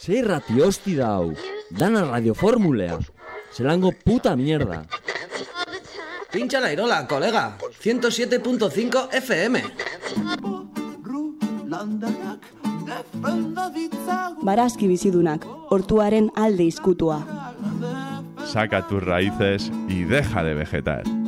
Zer rati hosti da hau? Dana radioformulea. Zelango puta mierda. Pincha la irola, colega. 107.5 FM. Barazki bizidunak, hortuaren alde izkutua. Saca tus raíces y deja de vegetar.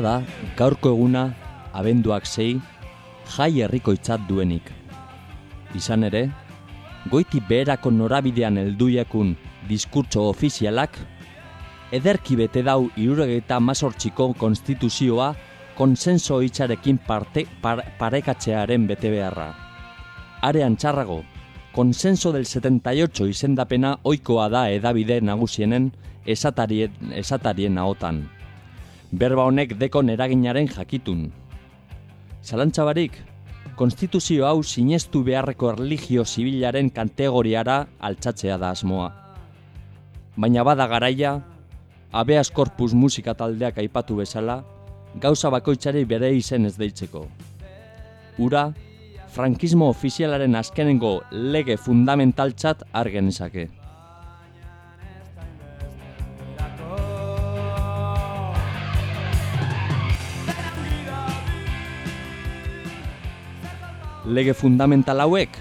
Bada, gaurko eguna, abenduak sei, jai herrikoitzat duenik. Izan ere, goiti beherako norabidean helduiakun diskurtso ofizialak, ederki bete dau iruregeta mazortziko konstituzioa konsenso hitzarekin parte, par, parekatzearen bete beharra. Arean txarrago, konsenso del 78 izendapena oikoa da edabide nagusienen esatarien, esatarien ahotan. Berba honek dekon eraginaren jakitun. Zalantzabarik, konstituzio hau sinestu beharreko erligio zibilaren kategoriara altzatzea da asmoa. Baina bada garaia, abeas korpus musika taldeak aipatu bezala, gauza bakoitzari bere izen ez deitzeko. Ura, frankismo ofizialaren azkenengo lege fundamentaltzat argen Lege fundamental hauek,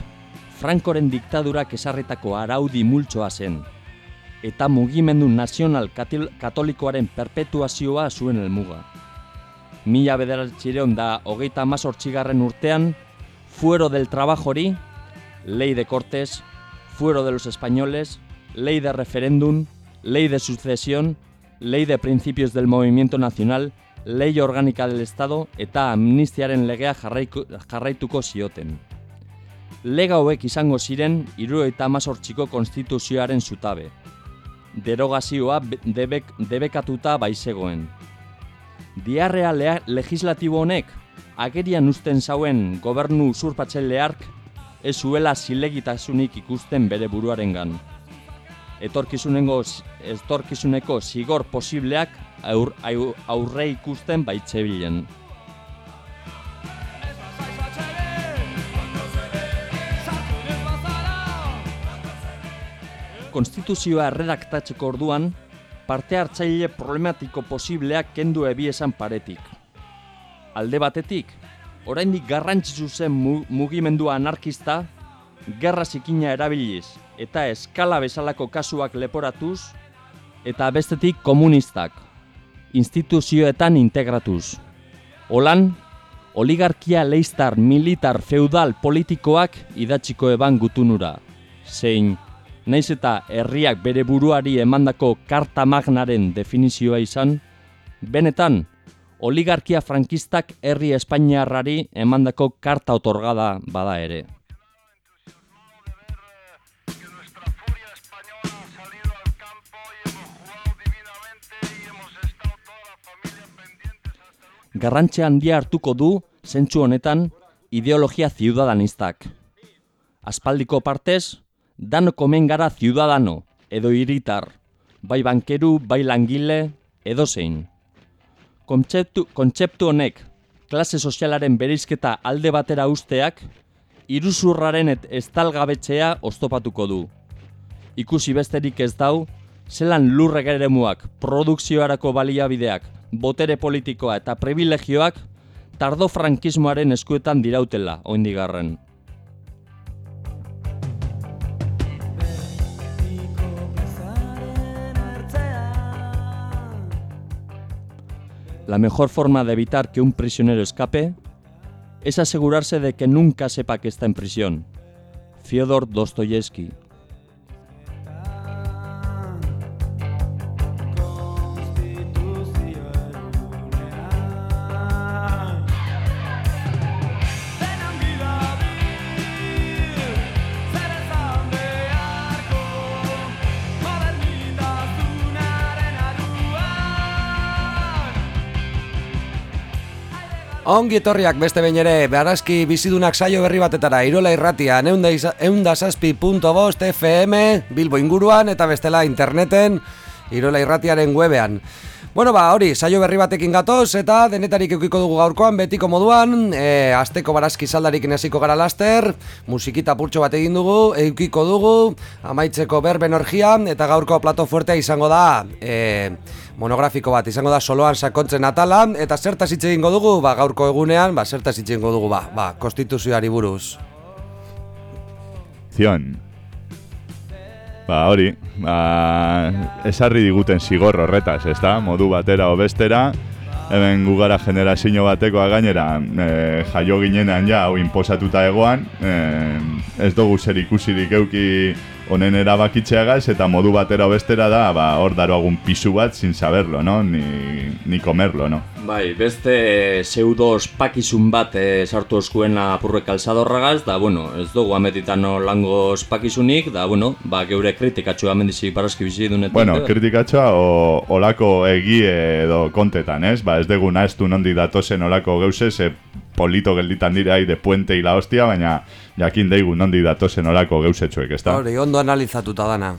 Frankoren diktadurak esarritako araudi multsoa zen, eta mugimendu nazional katolikoaren perpetuazioa zuen helmuga. Mila bederatzireon da hogeita amazortzigarren urtean, fuero del trabajori, ley de cortes, fuero de los españoles, ley de referéndum, ley de sucesión, ley de principios del movimiento nacional, lei orgánica del Estado eta amnistiaren legea jarraiku, jarraituko zioten. Lega hauek izango ziren iru eta amazortziko konstituzioaren zutabe. Derogazioa be- debek, debekatuta baizegoen. Diarrea lea- legislatibo honek agerian usten zauen gobernu usurpatzaileark ez zuela zilegitasunik ikusten bere buruarengan. Etorkizunengo etorkizuneko zigor posibleak aur, aur, aurre ikusten baitzebilen. Konstituzioa erredaktatzeko orduan, parte hartzaile problematiko posibleak kendu ebi esan paretik. Alde batetik, oraindik garrantzitsu zen mu- mugimendua anarkista, gerra zikina erabiliz eta eskala bezalako kasuak leporatuz, eta bestetik komunistak, instituzioetan integratuz. Holan, oligarkia leistar militar feudal politikoak idatziko eban gutunura. Zein, naiz eta herriak bere buruari emandako karta magnaren definizioa izan, benetan, oligarkia frankistak herri espainiarrari emandako karta otorgada bada ere. Garrantze handia hartuko du zentsu honetan ideologia ciudadanistak. Aspaldiko partez, dano komen gara ciudadano, edo hiritar, bai bankeru, bai langile, edo zein. Kontzeptu, kontzeptu honek, klase sozialaren bereizketa alde batera usteak, iruzurraren et estalgabetzea oztopatuko du. Ikusi besterik ez dau, zelan lurrek eremuak, produkzioarako baliabideak, botere politikoa eta privilegioak tardo frankismoaren eskuetan dirautela, oindigarren. La mejor forma de evitar que un prisionero escape es asegurarse de que nunca sepa que está en prisión. Fyodor Dostoyevsky. Ongi etorriak beste behin ere, beharazki bizidunak saio berri batetara, Irola irratia, neunda, eunda FM, Bilbo inguruan eta bestela interneten, Irola irratiaren webean. Bueno, ba, hori, saio berri batekin gatoz eta denetarik eukiko dugu gaurkoan, betiko moduan, e, azteko barazki saldarik nesiko gara laster, musikita purtxo bat egin dugu, eukiko dugu, amaitzeko berben orgia, eta gaurko plato fuertea izango da, e, monografiko bat. Izango da soloan sakontzen atala eta zertaz hitz egingo dugu? Ba gaurko egunean ba zertaz hitz egingo dugu? Ba ba konstituzioari buruz. Zion. Ba hori ba esarri diguten zigor horretaz ezta? Modu batera o bestera hemen gugara generazio batekoa gainera e, jaio ginenan ja hau inposatuta egoan e, ez dugu zer ikusirik euki honen erabakitzeagaz eta modu batera bestera da ba, hor daroagun pisu bat sin saberlo, no? Ni, ni comerlo, no? Bai, beste pseudo ospakizun bat e, sartu oskuen apurre kalzadorragaz, da, bueno, ez dugu ametitan no lango ospakizunik, da, bueno, ba, geure kritikatxo amendizik parazki bizi dunetan. Bueno, kritikatxoa o, olako egie edo kontetan, ez? Ba, ez dugu naheztu nondi datosen olako geuse, ze polito gelditan dira de puente y la hostia, baina jakin deigu nondi datosen olako geusetxoek, ez da? Hori, ondo analizatuta dana.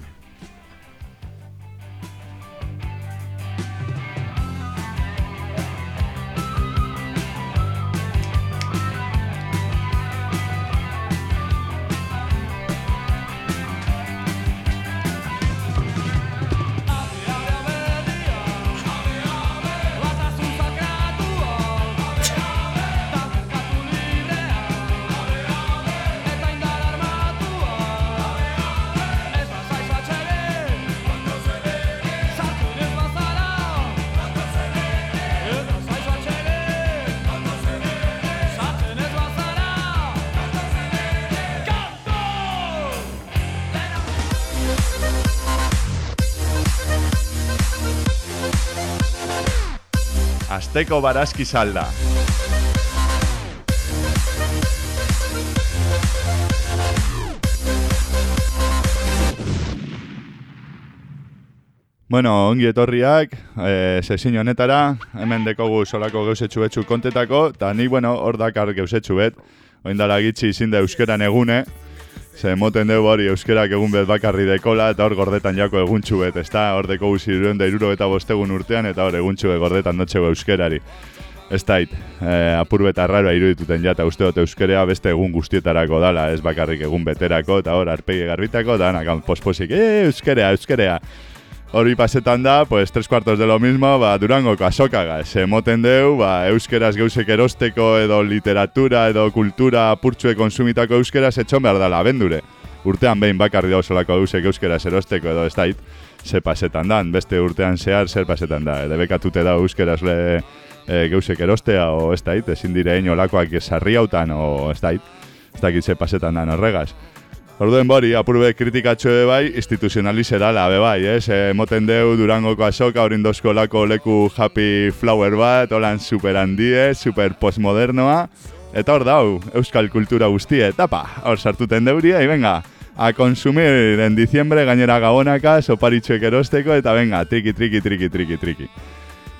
Asteko barazki salda. Bueno, ongi etorriak, e, sesio honetara, hemen dekogu solako geusetxu betxu kontetako, eta ni, bueno, hor dakar geusetxu bet, oindala gitxi izin da euskeran egune, Ze moten dugu hori euskerak egun bet bakarri dekola eta hor gordetan jako eguntxu bet, ez da? Hor deko guzi da iruro eta bostegun urtean eta hor eguntxu gordetan dutxego euskerari. Ez da, e, apur bet arraroa irudituten ja, eta uste dut euskerea beste egun guztietarako dala, ez bakarrik egun beterako, eta hor arpegi garbitako, eta anak posposik, e, euskerea, euskerea. Hori pasetan da, pues, tres cuartos de lo mismo, ba, durango kasokaga. Se moten deu, ba, euskeraz geusek erosteko edo literatura edo kultura purtsue konsumitako euskeraz etxon behar dala, bendure. Urtean behin bakarri solako geusek euskeraz erosteko edo ez dait, ze pasetan dan, beste urtean zehar zer pasetan da. Ede bekatute da euskeraz le e, geusek erostea o ez dait, ezin dire olakoak esarri hautan o ez dait, ez dakit ze pasetan dan horregaz. Orduen bori, apurbe kritikatxo bai, instituzionalizera la be bai, ez? Eh? moten deu Durangoko asoka, horin lako leku happy flower bat, holan super handie, super postmodernoa. Eta hor dau, euskal kultura guztie, etapa, hor sartuten deuria, i venga, a consumir en diciembre gainera gabonaka, soparitxoek erosteko, eta venga, triki, triki, triki, triki, triki.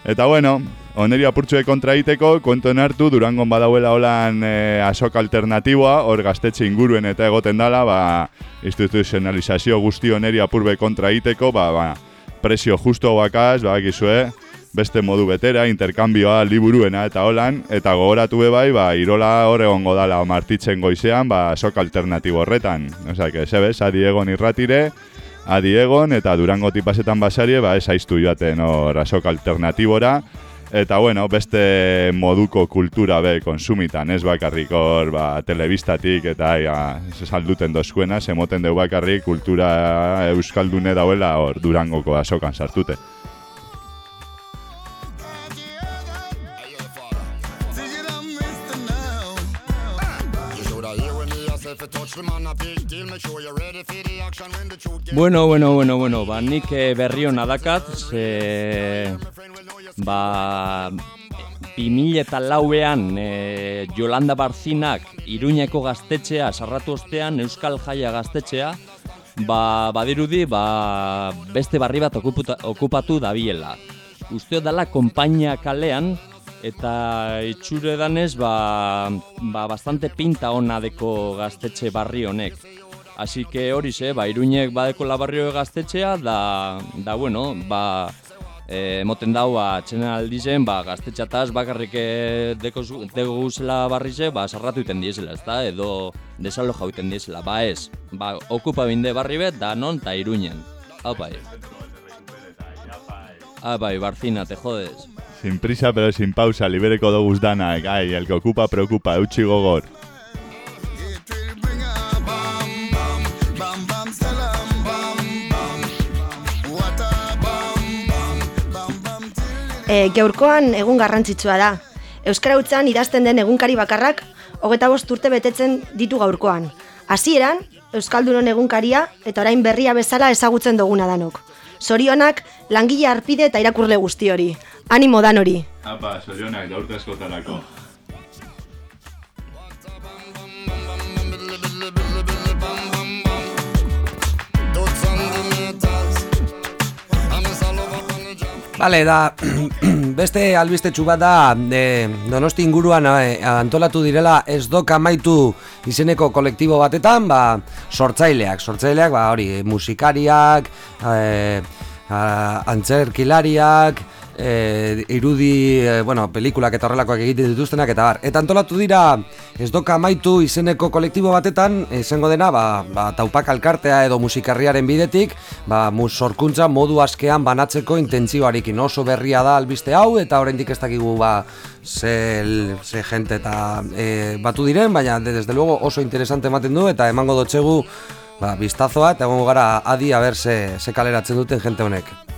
Eta bueno, oneri apurtxue kontra iteko, kontoen hartu, Durangon badauela holan e, asok alternatiboa, hor gaztetxe inguruen eta egoten dala, ba, instituzionalizazio guzti oneri apurbe kontra iteko, ba, ba, presio justo bakaz, ba, gizue, beste modu betera, interkambioa, liburuena eta holan, eta gogoratu bai, ba, irola hor egongo dala martitzen goizean, ba, sok alternatibo horretan. Osea, que sebez, adi egon irratire, adi egon, eta durango tipasetan basarie, ba, ez aiztu joaten hor sok alternatibora, Eta bueno, beste moduko kultura be konsumitan, ez bakarrik hor, ba, telebistatik eta ja, salduten dozkuena, semoten deu bakarrik kultura euskaldune dauela hor durangoko asokan sartute. Bueno, bueno, bueno, bueno, ba, nik eh, berri hona dakat, ze, ba, 2000 eta lauean e, Jolanda Barzinak Iruñeko gaztetxea sarratu ostean Euskal Jaia gaztetxea ba, badirudi ba, beste barri bat okuputa, okupatu dabiela. Uste dela konpainia kalean eta itxure danez ba, ba, bastante pinta ona deko gaztetxe barri honek. Así que hori ze, ba, Iruñek badeko la barrio gaztetxea da, da bueno, ba, eh, moten dau ba, txena aldizen, ba, gaztetxataz bakarrik eh, deko, deko guzela barrize, ba, sarratu iten diezela, ezta? edo desalo jauten diezela, ba ez, ba, okupa binde barri bet, da non ta iruñen. Hau bai. Ah, bai, Barcina, te jodes. Sin prisa, pero sin pausa, libereko doguz danak, ai, el que ocupa, preocupa, eutxi gogor. E, gaurkoan egun garrantzitsua da. Euskara hutzan idazten den egunkari bakarrak hogeta bost urte betetzen ditu gaurkoan. Hasieran Euskaldunon egunkaria eta orain berria bezala ezagutzen duguna danok. Zorionak langile arpide eta irakurle guzti hori. Animo dan hori. Apa, sorionak, gaurte Bale, da, beste albistetxu bat da e, Donosti inguruan e, antolatu direla ez doka maitu izeneko kolektibo batetan, ba, sortzaileak, sortzaileak, ba, hori, musikariak, e, a, antzerkilariak, e, irudi, e, bueno, pelikulak eta horrelakoak egiten dituztenak eta bar. Eta antolatu dira ez doka maitu izeneko kolektibo batetan, izango dena, ba, ba, taupak alkartea edo musikarriaren bidetik, ba, mus sorkuntza modu askean banatzeko intentzioarekin oso berria da albiste hau, eta oraindik ez dakigu ba, ze, ze gente eta e, batu diren, baina de- desde luego oso interesante ematen du, eta emango dotxegu ba, biztazoa, eta egongo gara adi aber ze, ze kaleratzen duten jente honek.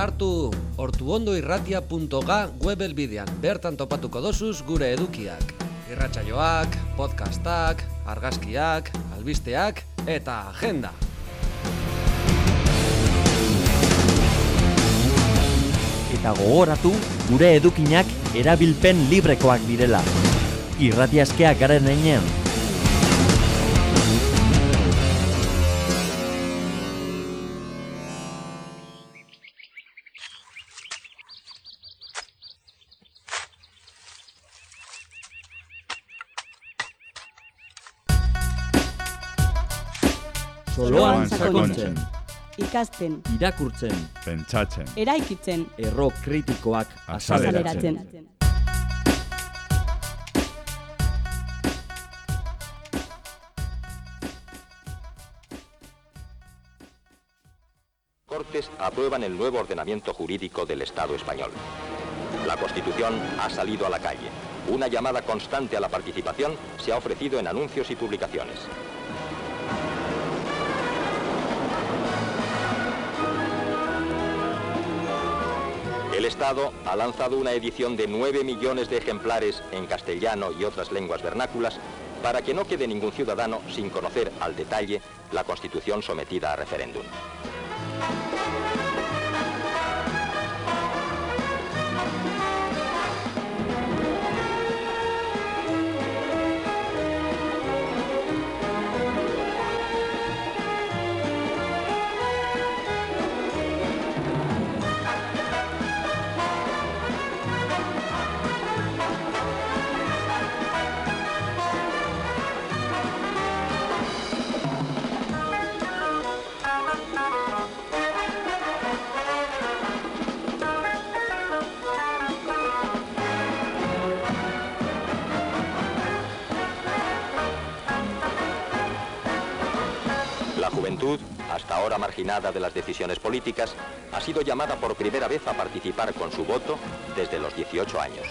Sartu ortuondoirratia.ga web elbidean, bertan topatuko dosuz gure edukiak. Irratsaioak, podcastak, argazkiak, albisteak eta agenda. Eta gogoratu gure edukinak erabilpen librekoak direla. Irratiazkeak garen einean. Soloan sakontzen, Ikasten, irakurtzen, Pentsatzen. eraikitzen, erro kritikoak Azaleratzen. Cortes aprueban el nuevo ordenamiento jurídico del Estado español. La Constitución ha salido a la calle. Una llamada constante a la participación se ha ofrecido en anuncios y publicaciones. El Estado ha lanzado una edición de 9 millones de ejemplares en castellano y otras lenguas vernáculas para que no quede ningún ciudadano sin conocer al detalle la Constitución sometida a referéndum. Hasta ahora marginada de las decisiones políticas, ha sido llamada por primera vez a participar con su voto desde los 18 años.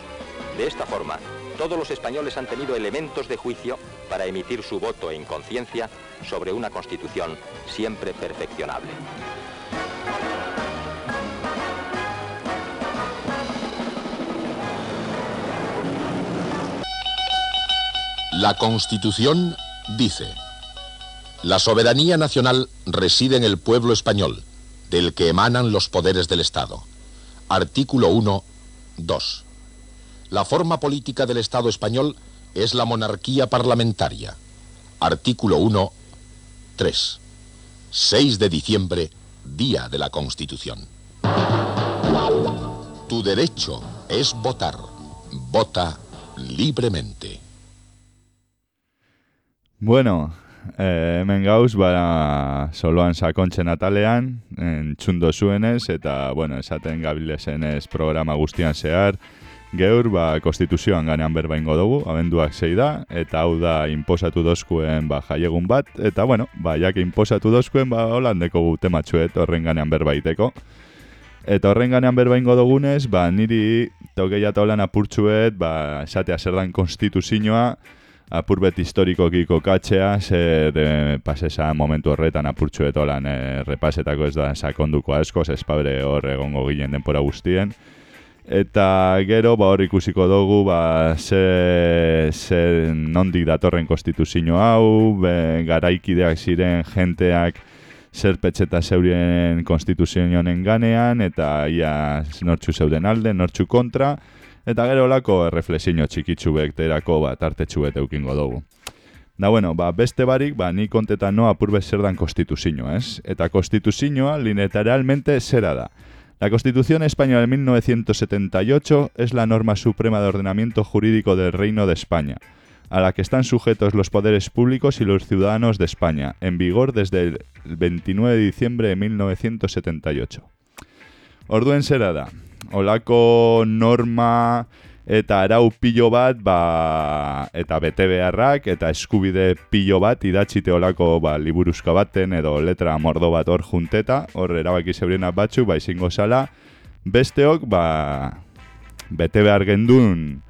De esta forma, todos los españoles han tenido elementos de juicio para emitir su voto en conciencia sobre una constitución siempre perfeccionable. La Constitución dice, la soberanía nacional reside en el pueblo español, del que emanan los poderes del Estado. Artículo 1, 2. La forma política del Estado español es la monarquía parlamentaria. Artículo 1, 3. 6 de diciembre, Día de la Constitución. Tu derecho es votar. Vota libremente. Bueno, eh, hemen gauz, ba, soloan sakontzen atalean, entxundo zuenez, eta, bueno, esaten gabilezenez programa guztian zehar, geur, ba, konstituzioan ganean berba ingo dugu, abenduak zei da, eta hau da, inposatu dozkuen, ba, jaiegun bat, eta, bueno, ba, jak inposatu dozkuen, ba, holandeko gu tematxuet horren ganean berba. Eta horren ganean berba ingo dugunez, ba, niri tokeia holan apurtxuet, ba, esatea zer dan konstituzioa, apurbet historikoki kokatzea, zer e, pasesa momentu horretan apurtxuet holan e, repasetako ez da sakonduko asko, espabre hor egongo ginen denpora guztien. Eta gero, ba, hor ikusiko dugu, ba, ze, ze nondik datorren konstituzio hau, be, garaikideak ziren jenteak zer petxeta zeurien konstituzioen ganean, eta ia nortxu zeuden alde, nortxu kontra, eta gero olako reflexio txikitsu bekterako ba, tartetxu bet eukingo dugu. Da bueno, ba, beste barik, ba, ni kontetan no apurbe zer dan konstituzioa, ez? Eta konstituzioa literalmente zera da. La Constitución Española de 1978 es la norma suprema de ordenamiento jurídico del Reino de España, a la que están sujetos los poderes públicos y los ciudadanos de España, en vigor desde el 29 de diciembre de 1978. Orduen zera da, olako norma eta arau pilo bat, ba, eta bete beharrak, eta eskubide pilo bat, idatzite olako ba, liburuzka baten, edo letra mordo bat hor junteta, hor erabaki zeurienak batzuk, ba, izingo zala, besteok, ba, bete behar gendun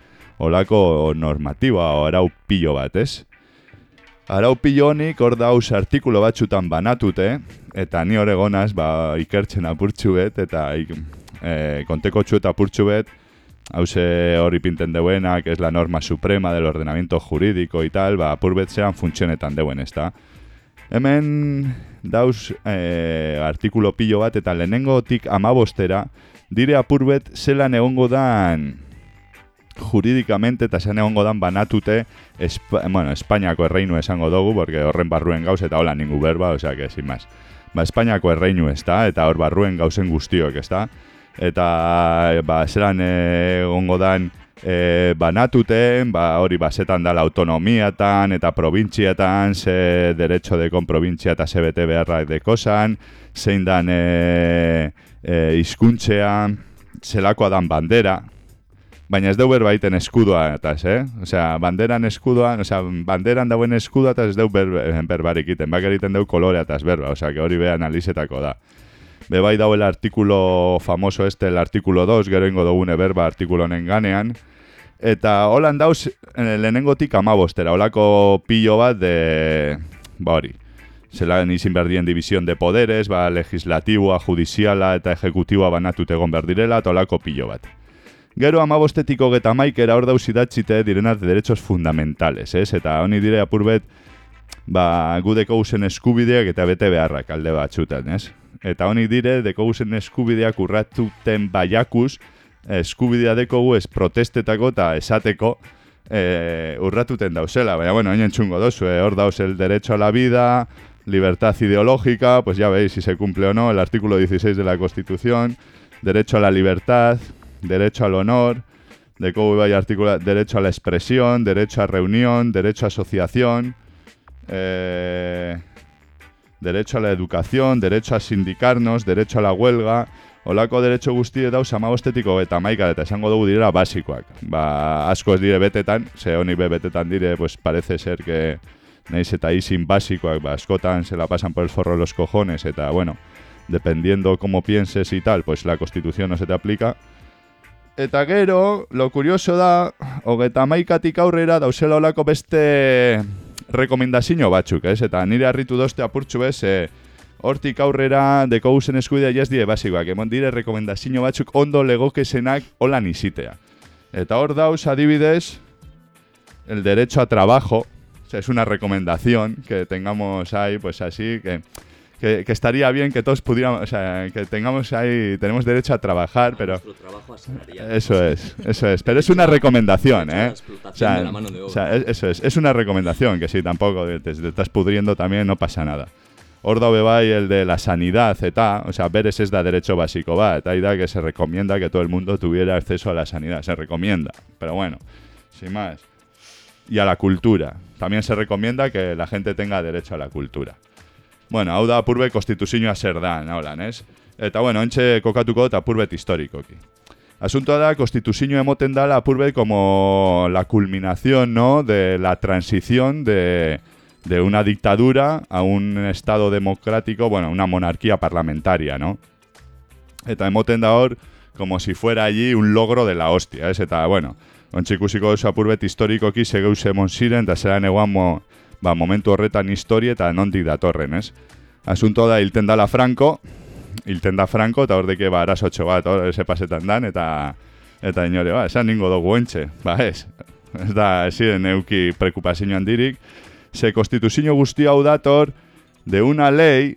olako normatiba, o arau pilo bat, ez? Arau pilonik hor dauz artikulo batxutan banatute, eta ni hor egonaz, ba, ikertzen apurtxu bet, eta ik, e, konteko txuet apurtxu bet, hause hori pinten deuenak, es la norma suprema del ordenamiento jurídico y tal, ba, apur bet zean funtzionetan deuen, ez da? Hemen dauz e, artikulo pilo bat, eta lehenengotik amabostera, dire apurbet zelan egongo dan juridikamente eta zelan egongo dan banatute Espa, bueno, Espainiako erreinu esango dugu, porque horren barruen gauz eta hola ningu berba, osea que sin más. Ba, Espainiako erreinu ez da, eta hor barruen gauzen guztiok ez da. Eta ba, zelan eh, egongo dan e, banatuten, ba, hori basetan dala autonomiatan eta probintziatan, ze derecho de kon probintzia eta ze bete beharra dekosan, zein dan e, e, izkuntzea, zelakoa dan bandera, baina ez deu berbaiten eskudoa, eta eh? Osea, banderan eskudoan, osea, banderan dauen eskudoa eta ez deu ber, berbarik iten, bak egiten deu kolorea eta berba, osea, hori be analizetako da. Be bai dau el artikulo famoso este, el artikulo 2, gero ingo dugune berba artikulo honen ganean, eta holan dauz eh, lehenengotik amabostera, holako pillo bat de, ba hori, zelan izin behar dien división de poderes, ba, legislatiboa, judiziala eta ejecutiboa banatut egon behar direla, eta holako pillo bat. Gero amabostetiko geta maikera hor dauz idatxite direnaz de derechos fundamentales, ez? Eta honi dire apurbet, ba, gu dekouzen eskubideak eta bete beharrak alde batxutan, ez? Eta honi dire, dekouzen eskubideak urratuten baiakuz, eskubidea dekogu ez protestetako eta esateko e, urratuten dauzela. Baina, bueno, hain entzungo dozu, eh? hor dauz el derecho a la vida, libertad ideológica, pues ya veis si se cumple o no, el artículo 16 de la Constitución, derecho a la libertad, derecho al honor, de cómo iba a articular derecho a la expresión, derecho a reunión, derecho a asociación, eh, derecho a la educación, derecho a sindicarnos, derecho a la huelga, Olako derecho guztie dauz amabostetiko eta maika eta esango dugu direla basikoak. Ba, asko ez dire betetan, ze honi be betetan dire, pues parece ser que naiz eta izin basikoak, ba, askotan se la pasan por el forro los cojones eta, bueno, dependiendo cómo pienses y tal, pues la constitución no se te aplica. Eta gero, lo curioso da, hogeta maikatik aurrera dauzela olako beste rekomendazio batzuk, ez? Eta nire harritu dozte apurtxu bez, e, hortik aurrera deko guzen eskubidea jaz die basikoak, emon dire rekomendazio batzuk ondo legokesenak holan izitea. Eta hor dauz adibidez, el derecho a trabajo, o sea, es una recomendación que tengamos ahí, pues así, que, que, que estaría bien que todos pudiéramos, o sea, que tengamos ahí, tenemos derecho a trabajar, pero... trabajo asalariado. Eso es, eso es. Pero es una recomendación, ¿eh? O sea, o sea, es- eso es. Es una recomendación, que si tampoco te, te estás pudriendo también no pasa nada. Hor daube bai el de la sanidad, eta, o sea, beres es da derecho básico, va, eta ahí da que se recomienda que todo el mundo tuviera acceso a la sanidad, se recomienda, pero bueno, sin más. Y a la cultura, también se recomienda que la gente tenga derecho a la cultura. Bueno, hau da apurbe konstituzioa zer da, naulan, ez? Eta, bueno, ontxe kokatuko eta apurbet historikoki. Asuntoa da, konstituzio emoten dala apurbet como la culminación, ¿no?, de la transición de, de una dictadura a un estado democrático, bueno, una monarquía parlamentaria, ¿no? Eta emoten da hor, como si fuera allí un logro de la hostia, ez? Eta, bueno, ontsi ikusiko duzu apurbet historikoki segeuz emon ziren, eta zelan eguan mo, ba, momentu horretan historia eta nondik datorren, ez? Asunto da, hilten dala Franco, hilten da Franco, eta hordeke ba, arasotxo bat, hor, ese pasetan dan, eta eta inore, ba, esan ningo dugu entxe, ba, ez. Ez da, ez ziren euki preocupazio handirik, se konstituzio guzti hau dator de una ley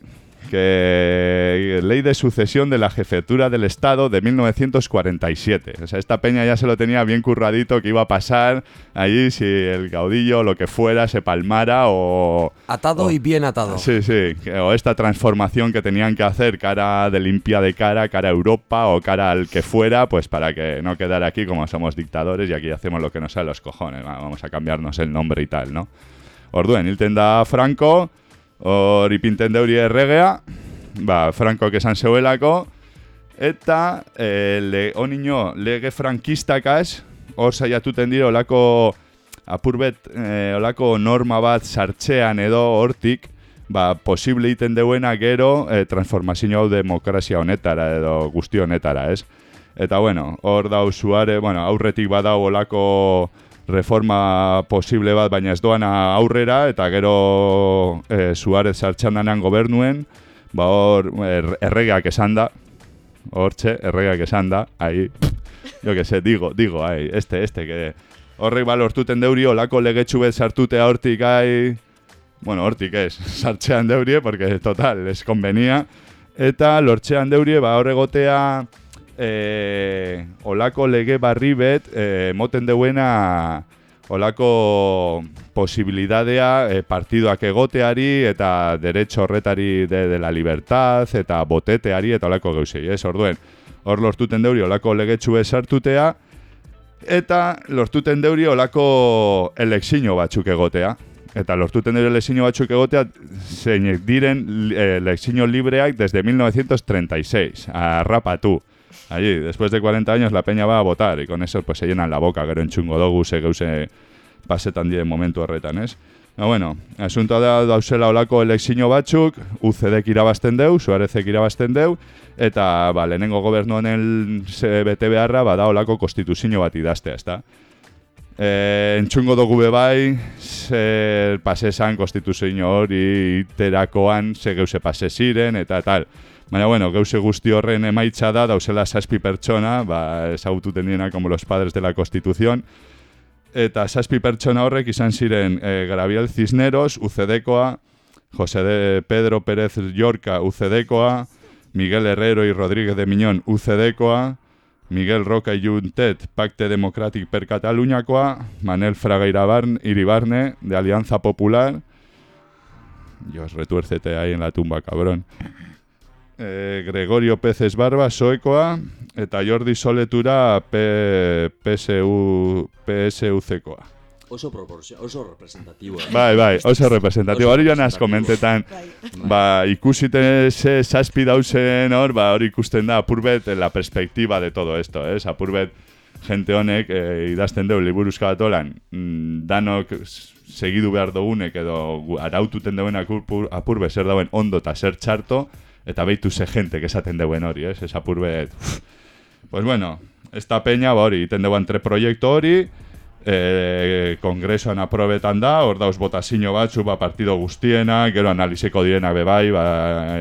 que ley de sucesión de la jefatura del Estado de 1947. O sea, esta peña ya se lo tenía bien curradito que iba a pasar allí si el caudillo o lo que fuera se palmara o... Atado o- y bien atado. Sí, sí, o esta transformación que tenían que hacer cara de limpia de cara, cara a Europa o cara al que fuera, pues para que no quedara aquí como somos dictadores y aquí hacemos lo que nos sale los cojones, va, vamos a cambiarnos el nombre y tal, ¿no? Orduen, hilten da Franco, hor ipinten deuri erregea, ba, Franco esan zeuelako, eta e, le, onino lege frankistakaz, hor saiatuten dira olako apurbet, e, olako norma bat sartzean edo hortik, ba, posible egiten deuena gero e, transformazio hau demokrazia honetara edo guzti honetara, ez? Eta bueno, hor dau zuare, bueno, aurretik badau olako reforma posible bat, baina ez doana aurrera, eta gero e, Suarez sartxan danean gobernuen, ba hor er, erregeak esan da, hortxe, erregeak esan da, ahi, jo que se, digo, digo, ahi, este, este, que horrek ba lortuten deuri, olako legetxu bet sartutea hortik, ahi, bueno, hortik ez, sartxean deurie, porque total, les convenía, eta lortxean deurie, ba horregotea, e, olako lege barri bet, e, moten deuena, olako posibilidadea e, partidoak egoteari eta derecho horretari de, de la libertad eta boteteari eta olako gauzei, ez? Orduen, hor lortuten deuri olako legetxu sartutea eta lortuten deuri olako elekzino batzuk egotea. Eta lortuten deuri elekzino batzuk egotea zeinek diren elekzino libreak desde 1936, arrapatu. Allí, después de 40 años la peña va a votar y con eso pues se llenan la boca, gero entzungo dugu, ze geuse pasetan die momentu horretan, ez? Na, bueno, asuntoa da dauzela olako elekzino batzuk, UCDek irabazten deu, Suarezek irabazten deu, eta ba, lehenengo gobernu honen bete beharra, ba, da olako konstituzio bat idaztea, ezta? E, entzungo dugu be bai, zer pase esan konstituzio hori iterakoan, ze geuse pase ziren, eta tal. Baina, bueno, geuse guzti horren emaitza da, dauzela saspi pertsona, ba, ezagututen diena como los padres de la Constitución, eta zazpi pertsona horrek izan ziren e, Graviel Cisneros, UCDkoa, José de Pedro Pérez Llorca, UCDkoa, Miguel Herrero y Rodríguez de Miñón, UCDkoa, Miguel Roca Juntet, Pacte Democràtic per Cataluñakoa, Manel Fraga Irabarne, Iribarne, de Alianza Popular, Dios, retuércete ahí en la tumba, cabrón. Eh, Gregorio Peces Barba, Soekoa, eta Jordi Soletura, P, PSU, PSUCkoa. Oso proporzio, oso representatibo. Bai, bai, oso representatibo. Hori joan representatibo. komentetan, Bai. ba, ikusiten ze zazpi dauzen hor, ba, hori ikusten da apurbet la perspektiba de todo esto, ez? Apurbet jente honek eh, idazten deu liburuzka bat olan, mm, danok segidu behar dugunek edo araututen deuen apur, apurbe zer dauen ondo eta zer txarto, eta behitu ze jente esaten deuen hori, ez? Ez apurbet... Pues bueno, esta peña, ba hori, iten deuan tre proiektu hori, e, kongresoan aprobetan da, hor dauz botazio batzu, ba, partido guztiena, gero analizeko direnak be bai, ba,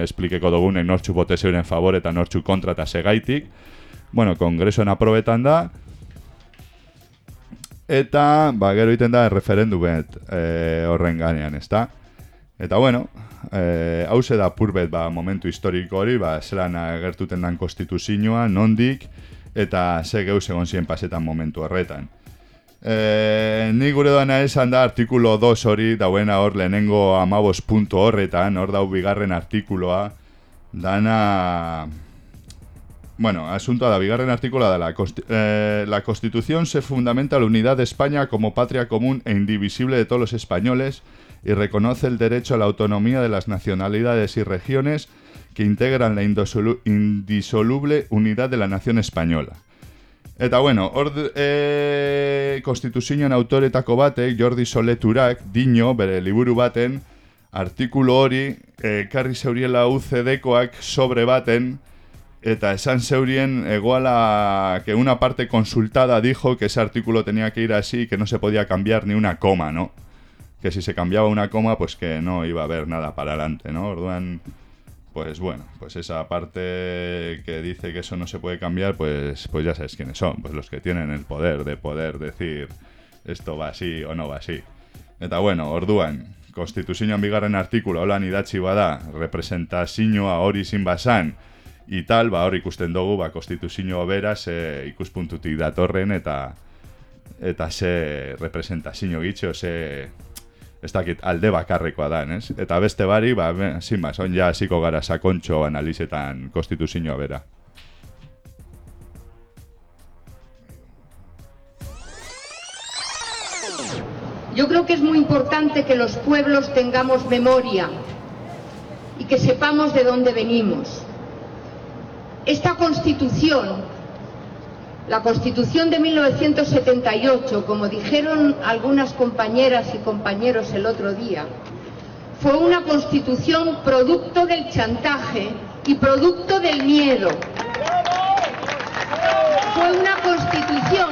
esplikeko dugunek nortxu bote zeuren favor eta nortxu kontra eta segaitik. Bueno, kongresoan aprobetan da, eta, ba, gero iten da referendumet e, horren ganean, ezta? Eta bueno, eh, hause da purbet ba, momentu historiko hori, ba, zelan agertuten dan konstituzioa, nondik, eta ze geuz egon ziren pasetan momentu horretan. E, ni gure doana esan da artikulo 2 hori, dauena hor lehenengo amabos punto horretan, hor dau bigarren artikuloa, dana... Bueno, asunto da bigarren artículo de la, eh, la Constitución se fundamenta la unidad de España como patria común e indivisible de todos los españoles y reconoce el derecho a la autonomía de las nacionalidades y regiones que integran la indisoluble unidad de la nación española. Eta bueno, hor e, konstituzioan autoretako batek, Jordi Soleturak, dino, bere liburu baten, artikulu hori, e, karri zeuriela UCD-koak sobre baten, eta esan zeurien egoala que una parte consultada dijo que ese artículo tenía que ir así, que no se podía cambiar ni una coma, ¿no? Que si se cambiaba una coma, pues que no iba a haber nada para adelante, ¿no? Orduan, pues bueno, pues esa parte que dice que eso no se puede cambiar, pues, pues ya sabes quiénes son, pues los que tienen el poder de poder decir esto va así o no va así. Eta bueno, orduan, konstituzioan bigarren artikula holan idatzi bada, representazioa hori zin basan, y tal, ba hor ikusten dugu, ba, konstituzio bera ze ikuspuntutik datorren eta eta ze representazio gitxo, ze ez dakit alde bakarrekoa da, ez? Eta beste bari, ba, be- sin más, on ja hasiko gara sakontxo analizetan konstituzioa bera. Yo creo que es muy importante que los pueblos tengamos memoria y que sepamos de dónde venimos. Esta constitución, la constitución de 1978, como dijeron algunas compañeras y compañeros el otro día, fue una constitución producto del chantaje y producto del miedo. Fue una constitución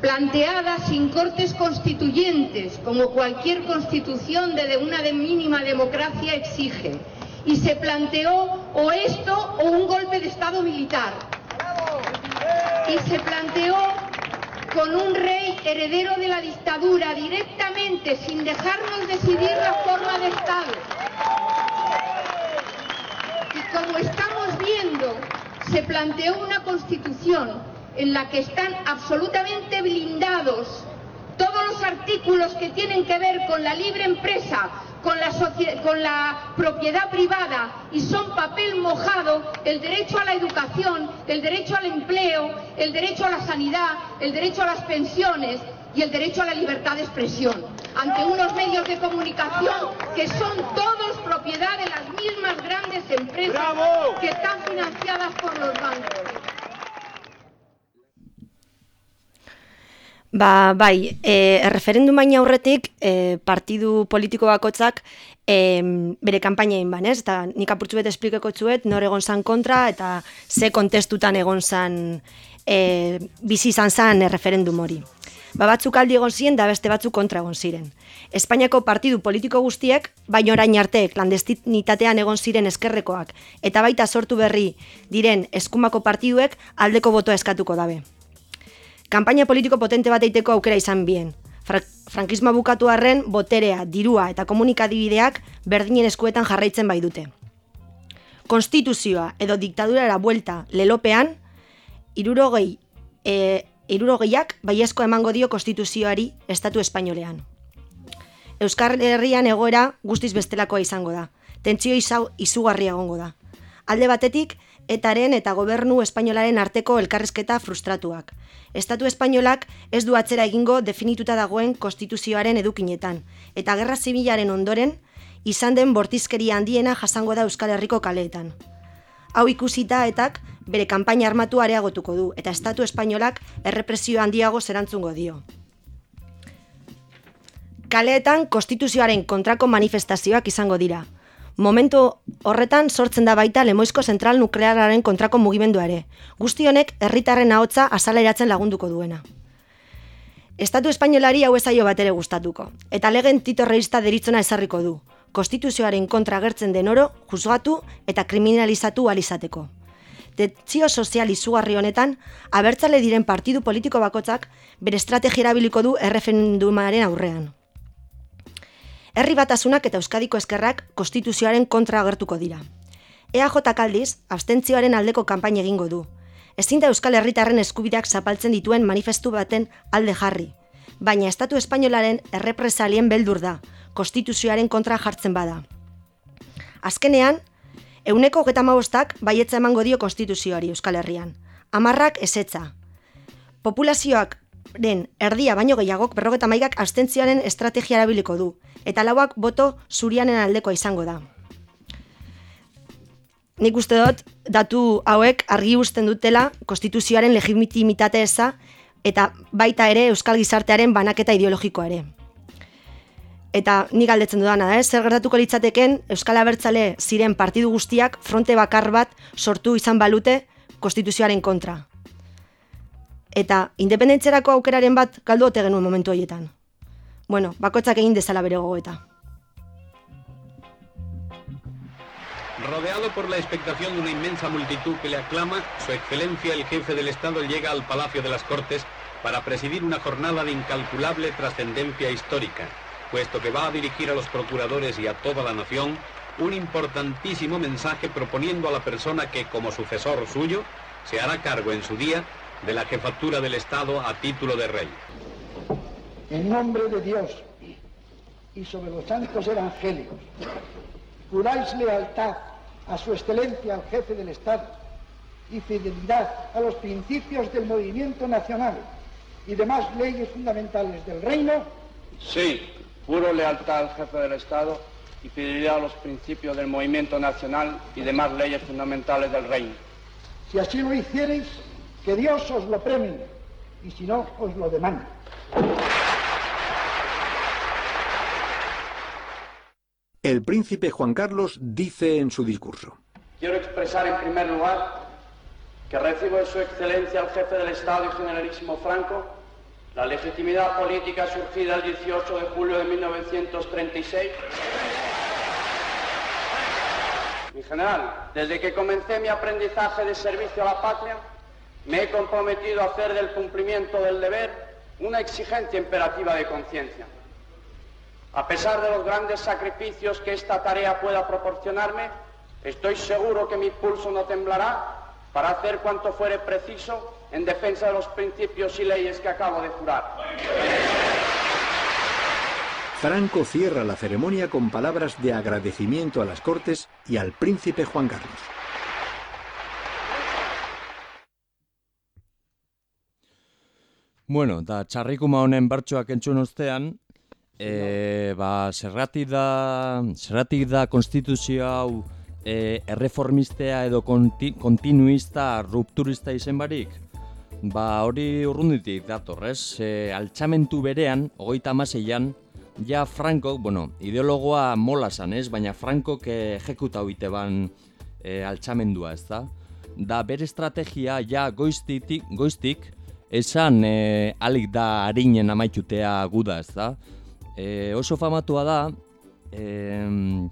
planteada sin cortes constituyentes, como cualquier constitución de una de mínima democracia exige. Y se planteó o esto o un golpe de Estado militar. Y se planteó con un rey heredero de la dictadura directamente, sin dejarnos decidir la forma de Estado. Y como estamos viendo, se planteó una constitución en la que están absolutamente blindados todos los artículos que tienen que ver con la libre empresa, con la, socie- con la propiedad privada y son papel mojado el derecho a la educación, el derecho al empleo, el derecho a la sanidad, el derecho a las pensiones y el derecho a la libertad de expresión ante unos medios de comunicación que son todos propiedad de las mismas grandes empresas que están financiadas por los bancos. Ba, bai, e, referendumain aurretik e, partidu politiko bakotzak e, bere kanpaina egin ban, ez? Eta nik apurtzu bet esplikeko txuet, nor egon zan kontra eta ze kontestutan egon zan e, bizi izan zan e, referendum hori. Ba, batzuk aldi egon ziren da beste batzuk kontra egon ziren. Espainiako partidu politiko guztiek, baina orain arte klandestinitatean egon ziren eskerrekoak, eta baita sortu berri diren eskumako partiduek aldeko botoa eskatuko dabe. Kanpaina politiko potente bat eiteko aukera izan bien. Fra frankismo bukatu arren, boterea, dirua eta komunikadibideak berdinen eskuetan jarraitzen bai dute. Konstituzioa edo diktadurara buelta lelopean, irurogei, e, irurogeiak baiezko emango dio konstituzioari estatu espainolean. Euskal Herrian egoera guztiz bestelakoa izango da. Tentzio izau, izugarria egongo da. Alde batetik, etaren eta gobernu espainolaren arteko elkarrezketa frustratuak. Estatu espainolak ez du atzera egingo definituta dagoen konstituzioaren edukinetan, eta gerra zibilaren ondoren, izan den bortizkeria handiena jasango da Euskal Herriko kaleetan. Hau ikusita etak bere kanpaina armatu areagotuko du, eta Estatu espainolak errepresio handiago zerantzungo dio. Kaleetan konstituzioaren kontrako manifestazioak izango dira. Momentu horretan sortzen da baita Lemoizko zentral nukleararen kontrako mugimendua ere. Guzti honek herritarren ahotsa azaleratzen lagunduko duena. Estatu espainolari hau ezaio bat ere gustatuko, eta legen titorreista deritzona ezarriko du. Konstituzioaren kontra agertzen den oro, juzgatu eta kriminalizatu alizateko. Tentzio sozial izugarri honetan, abertzale diren partidu politiko bakotzak bere estrategia erabiliko du erreferendumaren aurrean. Herri batasunak eta Euskadiko eskerrak konstituzioaren kontra agertuko dira. EAJ aldiz, abstentzioaren aldeko kanpaina egingo du. Ezin da Euskal Herritarren eskubideak zapaltzen dituen manifestu baten alde jarri. Baina Estatu Espainolaren errepresalien beldur da, konstituzioaren kontra jartzen bada. Azkenean, euneko hogeta bostak baietza emango dio konstituzioari Euskal Herrian. Amarrak ezetza. Populazioak den erdia baino gehiagok berrogeta maigak abstentzioaren estrategia erabiliko du, eta lauak boto zurianen aldekoa izango da. Nik uste dut, datu hauek argi usten dutela konstituzioaren legitimitate eza eta baita ere euskal gizartearen banaketa ideologikoa ere. Eta nik galdetzen dudana, eh? zer gertatuko litzateken Euskal Abertzale ziren partidu guztiak fronte bakar bat sortu izan balute konstituzioaren kontra. Eta independentzerako aukeraren bat galdu ote genuen momentu horietan. Bueno, bakoitzak egin dezala bere gogoeta. Rodeado por la expectación de una inmensa multitud que le aclama, Su Excelencia el Jefe del Estado llega al Palacio de las Cortes para presidir una jornada de incalculable trascendencia histórica, puesto que va a dirigir a los procuradores y a toda la nación un importantísimo mensaje proponiendo a la persona que, como sucesor suyo, se hará cargo en su día de la jefatura del Estado a título de rey. En nombre de Dios y sobre los santos evangélicos, juráis lealtad a su excelencia al jefe del Estado y fidelidad a los principios del movimiento nacional y demás leyes fundamentales del reino, Sí, juro lealtad al jefe del Estado y fidelidad a los principios del movimiento nacional y demás leyes fundamentales del reino. si así lo hiciereis, que Dios os lo premie y si no, os lo demande. El príncipe Juan Carlos dice en su discurso. Quiero expresar en primer lugar que recibo de su excelencia al jefe del Estado y generalísimo Franco La legitimidad política surgida el 18 de julio de 1936 Mi general, desde que comencé mi aprendizaje de servicio a la patria, me he comprometido a hacer del cumplimiento del deber una exigencia imperativa de conciencia. A pesar de los grandes sacrificios que esta tarea pueda proporcionarme, estoy seguro que mi pulso no temblará para hacer cuanto fuere preciso en defensa de los principios y leyes que acabo de jurar. Franco cierra la ceremonia con palabras de agradecimiento a las Cortes y al príncipe Juan Carlos. Bueno, da txarrikuma honen bertsoak entzun ostean, e, ba, zerratik da, zerratik da konstituzio hau e, erreformistea edo konti, kontinuista, rupturista izen barik? Ba, hori urrunditik dator, ez? E, altxamentu berean, hogeita amaseian, ja Franco, bueno, ideologoa mola zan, ez? Baina Frankok ejekuta hoite ban e, altxamendua, ez da? Da, bere estrategia ja goiztik, goiztik esan e, alik da harinen amaitutea guda, ez da? E, oso famatua da, e,